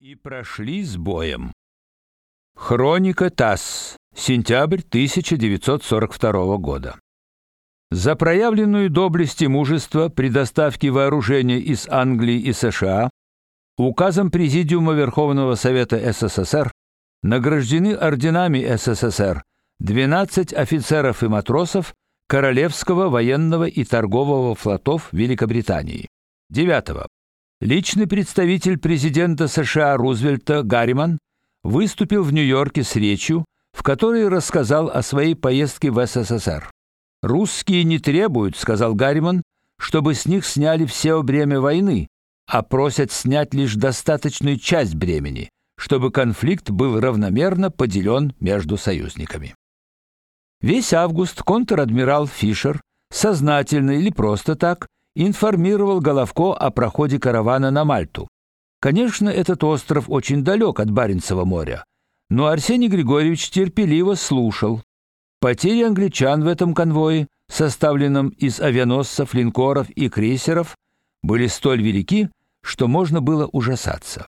И прошли с боем. Хроника ТАСС. Сентябрь 1942 года. За проявленную доблесть и мужество при доставке вооружения из Англии и США указом Президиума Верховного Совета СССР награждены орденами СССР 12 офицеров и матросов Королевского военного и торгового флотов Великобритании. 9. Личный представитель президента США Рузвельта Гарриман выступил в Нью-Йорке с речью, в которой рассказал о своей поездке в СССР. Русские не требуют, сказал Гарриман, чтобы с них сняли все бремя войны, а просят снять лишь достаточную часть бремени, чтобы конфликт был равномерно поделен между союзниками. Весь август контр-адмирал Фишер сознательно или просто так информировал Головко о проходе каравана на Мальту. Конечно, этот остров очень далек от Баренцева моря, но Арсений Григорьевич терпеливо слушал. Потери англичан в этом конвое, составленном из авианосцев, линкоров и крейсеров, были столь велики, что можно было ужасаться.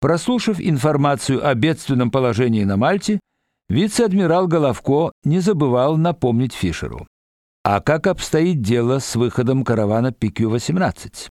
Прослушав информацию о бедственном положении на Мальте, вице-адмирал Головко не забывал напомнить Фишеру: а как обстоит дело с выходом каравана PQ-18?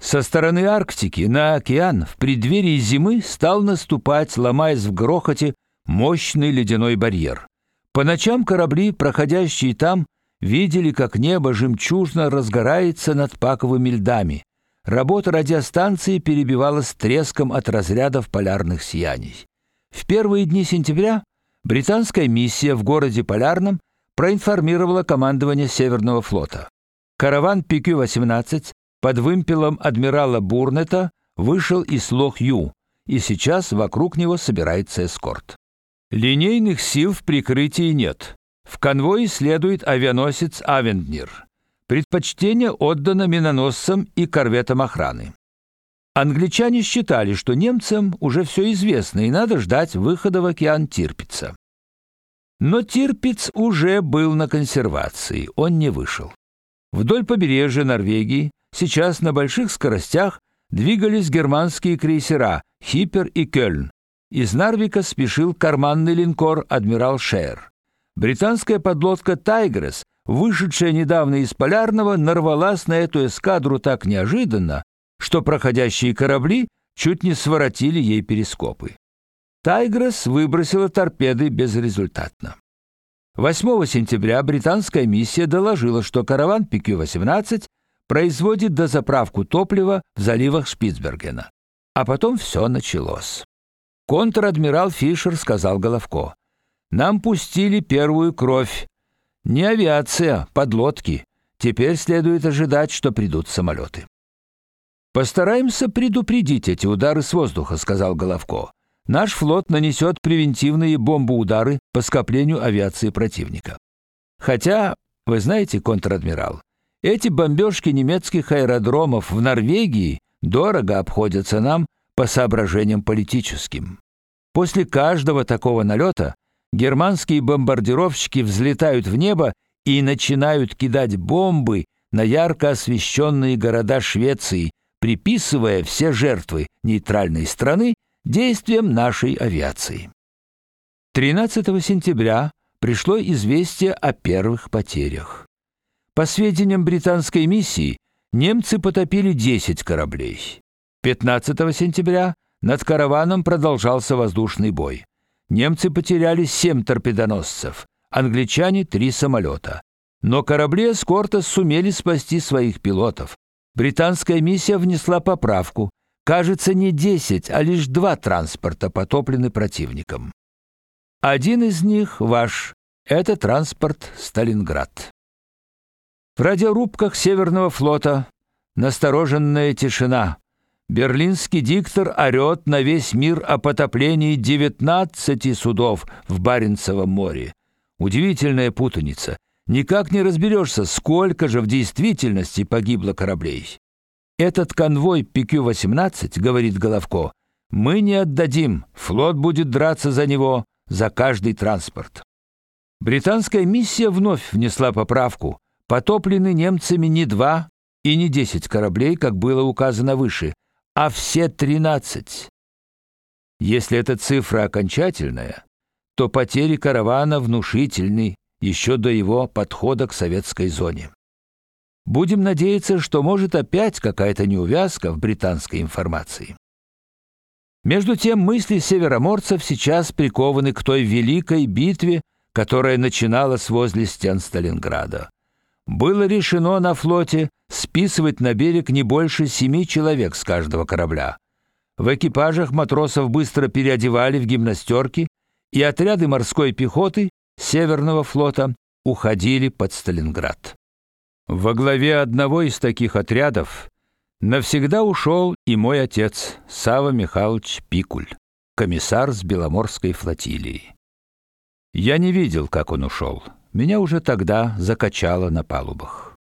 Со стороны Арктики на океан в преддверии зимы стал наступать, ломаясь в грохоте, мощный ледяной барьер. По ночам корабли, проходящие там, видели, как небо жемчужно разгорается над паковыми льдами. Работа радиостанции перебивалась треском от разрядов полярных сияний. В первые дни сентября британская миссия в городе Полярном проинформировала командование Северного флота. Караван PQ-18 под вымпелом адмирала Бурнета вышел из Лох-Ю, и сейчас вокруг него собирается эскорт. Линейных сил в прикрытии нет. В конвое следует авианосец Авенднир. Предпочтение отдано миноносцам и корветам охраны. Англичане считали, что немцам уже все известно и надо ждать выхода в океан Тирпица. Но Тирпиц уже был на консервации, он не вышел. Вдоль побережья Норвегии сейчас на больших скоростях двигались германские крейсера Хиппер и Кёльн. Из Нарвика спешил карманный линкор адмирал Шер. Британская подлодка Тайгрес, вышедшая недавно из Полярного, нарвалась на эту эскадру так неожиданно, что проходящие корабли чуть не своротили ей перископы. Тайгрес выбросила торпеды безрезультатно. 8 сентября британская миссия доложила, что караван PQ-18 производит дозаправку топлива в заливах Шпицбергена. А потом все началось. Контр-адмирал Фишер сказал Головко: "Нам пустили первую кровь. Не авиация, подлодки. Теперь следует ожидать, что придут самолеты». Постараемся предупредить эти удары с воздуха, сказал Головко. Наш флот нанесет превентивные бомбоудары по скоплению авиации противника. Хотя, вы знаете, контр-адмирал, эти бомбежки немецких аэродромов в Норвегии дорого обходятся нам по соображениям политическим. После каждого такого налета германские бомбардировщики взлетают в небо и начинают кидать бомбы на ярко освещенные города Швеции, приписывая все жертвы нейтральной страны действиям нашей авиации. 13 сентября пришло известие о первых потерях. По сведениям британской миссии, немцы потопили 10 кораблей. 15 сентября над караваном продолжался воздушный бой. Немцы потеряли 7 торпедоносцев, англичане 3 самолета. Но корабли эскорта сумели спасти своих пилотов. Британская миссия внесла поправку, Кажется, не 10, а лишь два транспорта потоплены противником. Один из них ваш. Это транспорт Сталинград. В радиорубках Северного флота настороженная тишина. Берлинский диктор орет на весь мир о потоплении 19 судов в Баренцевом море. Удивительная путаница. Никак не разберешься, сколько же в действительности погибло кораблей. Этот конвой PQ-18, говорит Головко, мы не отдадим. Флот будет драться за него, за каждый транспорт. Британская миссия вновь внесла поправку. Потоплены немцами не два и не десять кораблей, как было указано выше, а все тринадцать. Если эта цифра окончательная, то потери каравана внушительны еще до его подхода к советской зоне. Будем надеяться, что может опять какая-то неувязка в британской информации. Между тем мысли североморцев сейчас прикованы к той великой битве, которая начиналась возле стен Сталинграда. Было решено на флоте списывать на берег не больше семи человек с каждого корабля. В экипажах матросов быстро переодевали в гимнастерки, и отряды морской пехоты Северного флота уходили под Сталинград. Во главе одного из таких отрядов навсегда ушел и мой отец, Сава Михайлович Пикуль, комиссар с Беломорской флотилии. Я не видел, как он ушел. Меня уже тогда закачало на палубах.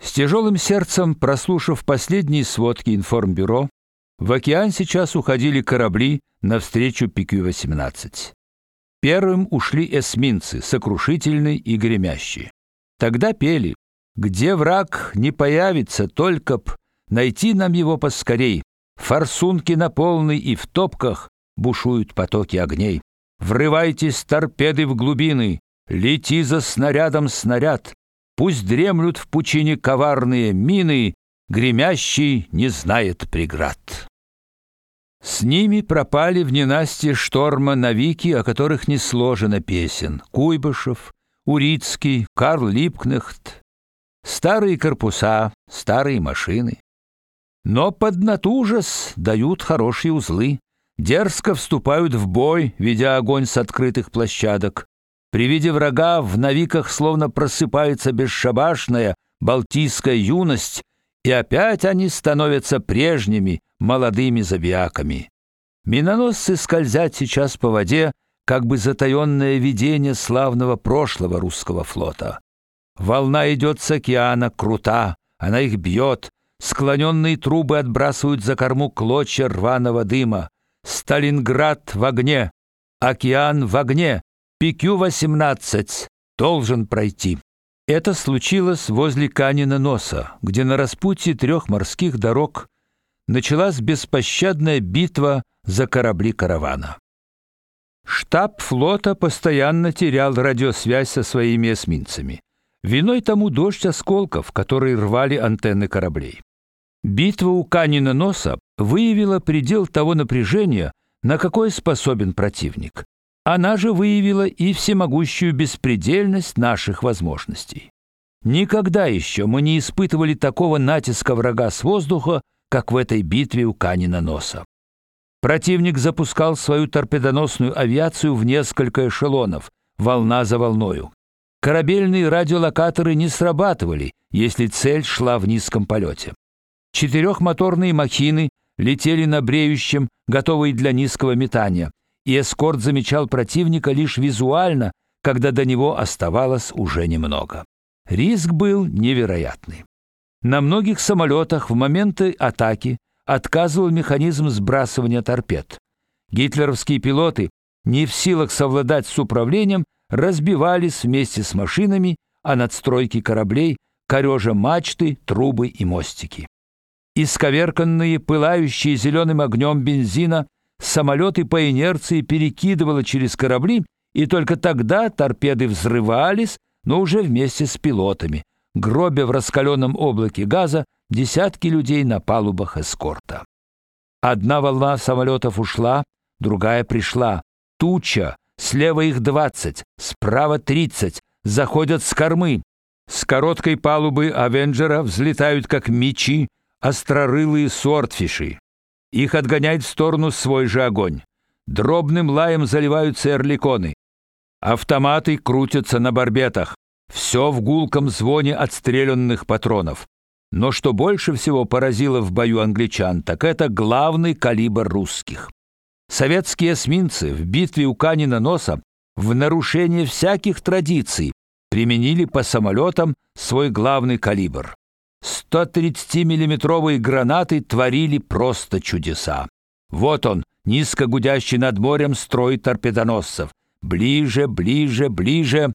С тяжелым сердцем, прослушав последние сводки информбюро, в океан сейчас уходили корабли навстречу ПК-18. Первым ушли эсминцы, сокрушительный и гремящий. Тогда пели: "Где враг не появится, только б найти нам его поскорей. Форсунки на полной и в топках бушуют потоки огней. Врывайтесь торпеды в глубины, лети за снарядом снаряд. Пусть дремлют в пучине коварные мины, гремящий не знает преград". С ними пропали в ненастье шторма навики, о которых не сложено песен. Куйбышев, Урицкий, Карл Липкнехт, старые корпуса, старые машины. Но под натужес дают хорошие узлы, дерзко вступают в бой, ведя огонь с открытых площадок. При виде врага в навиках словно просыпается бесшабашная балтийская юность, и опять они становятся прежними, молодыми забияками. Миноносцы скользят сейчас по воде, как бы затаённое видение славного прошлого русского флота. Волна идет с океана, крута, она их бьет, склоненные трубы отбрасывают за корму клочья рваного дыма. Сталинград в огне, океан в огне, ПК-18 должен пройти. Это случилось возле Канина носа, где на распутье трех морских дорог началась беспощадная битва за корабли каравана. Штаб флота постоянно терял радиосвязь со своими эсминцами. Виной тому дождь осколков, которые рвали антенны кораблей. Битва у Канина носа выявила предел того напряжения, на какое способен противник. Она же выявила и всемогущую беспредельность наших возможностей. Никогда еще мы не испытывали такого натиска врага с воздуха, как в этой битве у Канина носа. Противник запускал свою торпедоносную авиацию в несколько эшелонов, волна за волною. Корабельные радиолокаторы не срабатывали, если цель шла в низком полете. Четырехмоторные махины летели на бреющем, готовые для низкого метания, и эскорт замечал противника лишь визуально, когда до него оставалось уже немного. Риск был невероятный. На многих самолетах в моменты атаки отказывал механизм сбрасывания торпед. Гитлеровские пилоты, не в силах совладать с управлением, разбивались вместе с машинами о надстройки кораблей, корежа мачты, трубы и мостики. Исковерканные, пылающие зеленым огнем бензина, самолеты по инерции перекидывало через корабли, и только тогда торпеды взрывались, но уже вместе с пилотами, гробя в раскаленном облаке газа десятки людей на палубах эскорта. Одна волна самолетов ушла, другая пришла. Туча, слева их двадцать, справа тридцать, заходят с кормы. С короткой палубы Авенджера взлетают как мечи острорылые сортфиши. Их отгоняет в сторону свой же огонь. Дробным лаем заливаются эрликоны. Автоматы крутятся на барбетах. Все в гулком звоне отстрелянных патронов. Но что больше всего поразило в бою англичан, так это главный калибр русских. Советские эсминцы в битве у Канина носа в нарушение всяких традиций применили по самолетам свой главный калибр. 130-миллиметровые гранаты творили просто чудеса. Вот он, низко гудящий над морем строй торпедоносцев. Ближе, ближе, ближе.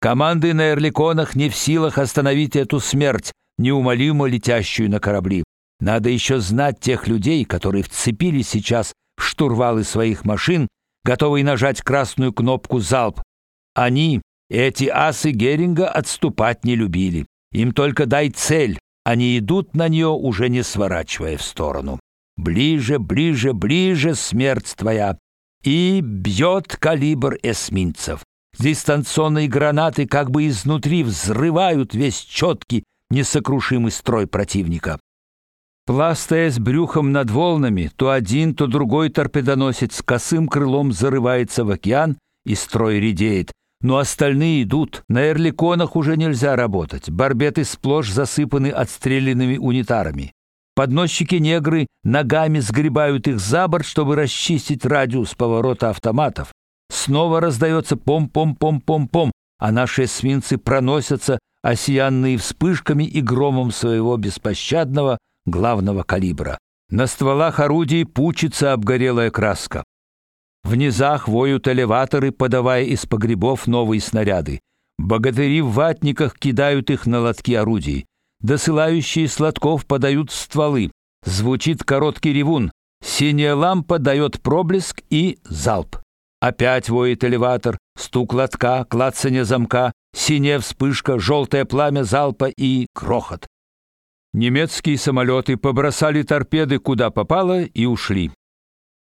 Команды на эрликонах не в силах остановить эту смерть, неумолимо летящую на корабли. Надо еще знать тех людей, которые вцепились сейчас штурвалы своих машин, готовые нажать красную кнопку залп. Они, эти асы Геринга, отступать не любили. Им только дай цель, они идут на нее, уже не сворачивая в сторону. Ближе, ближе, ближе смерть твоя. И бьет калибр эсминцев. Дистанционные гранаты как бы изнутри взрывают весь четкий, несокрушимый строй противника. Пластаясь брюхом над волнами, то один, то другой торпедоносец с косым крылом зарывается в океан, и строй редеет. Но остальные идут. На эрликонах уже нельзя работать. Барбеты сплошь засыпаны отстрелянными унитарами. Подносчики-негры ногами сгребают их за борт, чтобы расчистить радиус поворота автоматов. Снова раздается пом-пом-пом-пом-пом, а наши эсминцы проносятся, осиянные вспышками и громом своего беспощадного главного калибра. На стволах орудий пучится обгорелая краска. В низах воют элеваторы, подавая из погребов новые снаряды. Богатыри в ватниках кидают их на лотки орудий. Досылающие сладков подают стволы. Звучит короткий ревун. Синяя лампа дает проблеск и залп. Опять воет элеватор, стук лотка, клацанье замка, синяя вспышка, желтое пламя залпа и крохот. Немецкие самолеты побросали торпеды куда попало и ушли.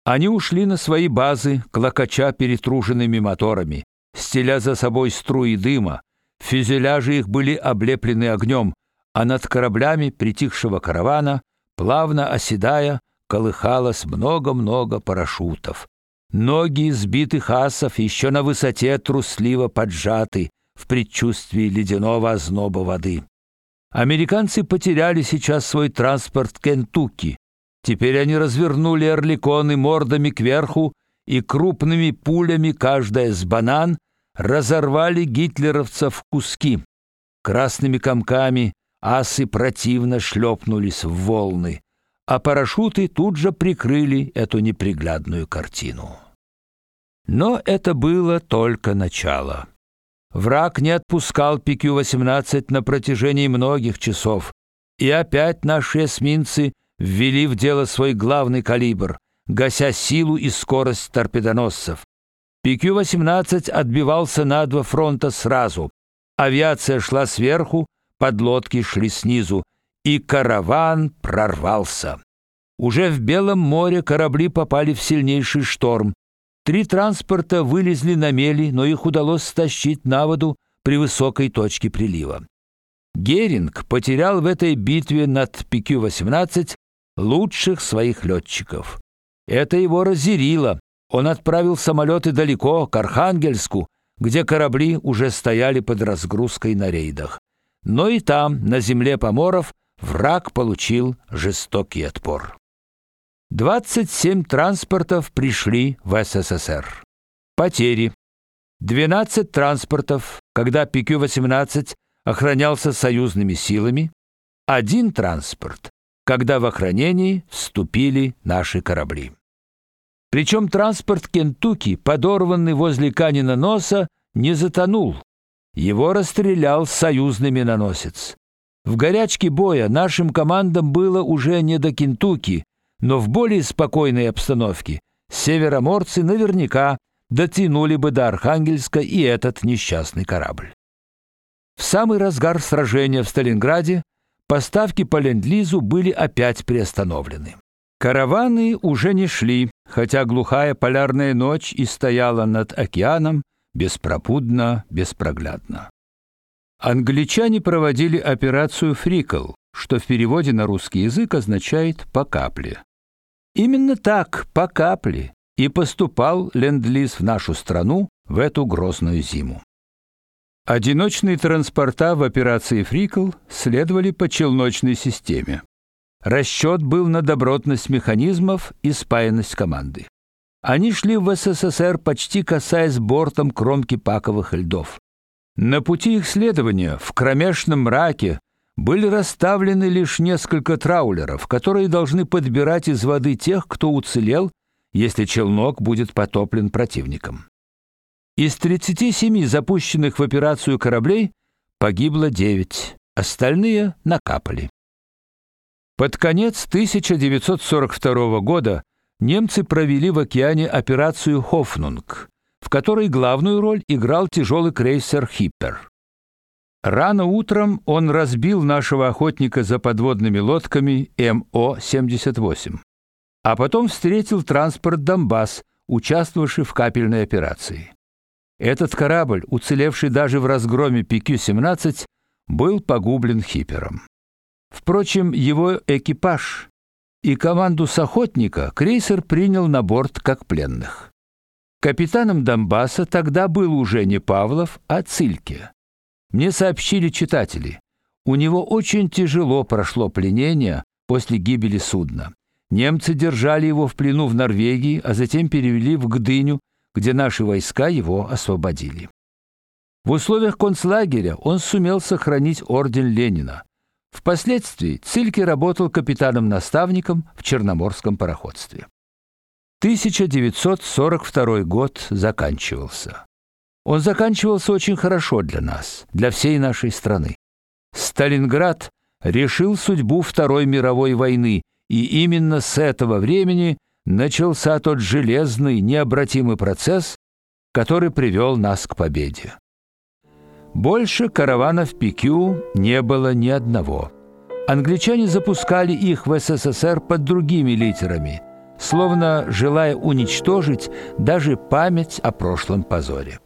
Они ушли на свои базы, клокоча перетруженными моторами, стеля за собой струи дыма. Фюзеляжи их были облеплены огнем, а над кораблями притихшего каравана, плавно оседая, колыхалось много-много парашютов. Ноги сбитых асов еще на высоте трусливо поджаты в предчувствии ледяного озноба воды. Американцы потеряли сейчас свой транспорт Кентукки. Теперь они развернули орликоны мордами кверху и крупными пулями, каждая с банан, разорвали гитлеровцев в куски. Красными комками асы противно шлепнулись в волны, а парашюты тут же прикрыли эту неприглядную картину. Но это было только начало. Враг не отпускал ПК-18 на протяжении многих часов, и опять наши эсминцы ввели в дело свой главный калибр, гася силу и скорость торпедоносцев. PQ-18 отбивался на два фронта сразу. Авиация шла сверху, подлодки шли снизу, и караван прорвался. Уже в Белом море корабли попали в сильнейший шторм, Три транспорта вылезли на мели, но их удалось стащить на воду при высокой точке прилива. Геринг потерял в этой битве над PQ-18 лучших своих летчиков. Это его разъярило. Он отправил самолеты далеко, к Архангельску, где корабли уже стояли под разгрузкой на рейдах. Но и там, на земле поморов, враг получил жестокий отпор. 27 транспортов пришли в СССР. Потери. 12 транспортов, когда ПК-18 охранялся союзными силами, один транспорт, когда в охранении вступили наши корабли. Причем транспорт Кентукки, подорванный возле Канина носа, не затонул. Его расстрелял союзный миноносец. В горячке боя нашим командам было уже не до Кентукки, но в более спокойной обстановке североморцы наверняка дотянули бы до Архангельска и этот несчастный корабль. В самый разгар сражения в Сталинграде поставки по ленд-лизу были опять приостановлены. Караваны уже не шли, хотя глухая полярная ночь и стояла над океаном беспропудно, беспроглядно. Англичане проводили операцию Фрикл, что в переводе на русский язык означает по капле. Именно так, по капле, и поступал ленд-лиз в нашу страну в эту грозную зиму. Одиночные транспорта в операции Фрикл следовали по челночной системе. Расчет был на добротность механизмов и спаянность команды. Они шли в СССР почти касаясь бортом кромки паковых льдов. На пути их следования в кромешном мраке были расставлены лишь несколько траулеров, которые должны подбирать из воды тех, кто уцелел, если челнок будет потоплен противником. Из 37 запущенных в операцию кораблей погибло 9, остальные накапали. Под конец 1942 года немцы провели в океане операцию Хофнунг, в которой главную роль играл тяжелый крейсер Хиппер. Рано утром он разбил нашего охотника за подводными лодками МО-78, а потом встретил транспорт Донбасс, участвовавший в капельной операции. Этот корабль, уцелевший даже в разгроме ПК-17, был погублен Хиппером. Впрочем, его экипаж и команду с охотника крейсер принял на борт как пленных. Капитаном Донбасса тогда был уже не Павлов, а Цильке. Мне сообщили читатели, у него очень тяжело прошло пленение после гибели судна. Немцы держали его в плену в Норвегии, а затем перевели в Гдыню, где наши войска его освободили. В условиях концлагеря он сумел сохранить орден Ленина. Впоследствии Цильке работал капитаном-наставником в Черноморском пароходстве. 1942 год заканчивался. Он заканчивался очень хорошо для нас, для всей нашей страны. Сталинград решил судьбу Второй мировой войны, и именно с этого времени начался тот железный, необратимый процесс, который привел нас к победе. Больше караванов Пикю не было ни одного. Англичане запускали их в СССР под другими литерами, словно желая уничтожить даже память о прошлом позоре.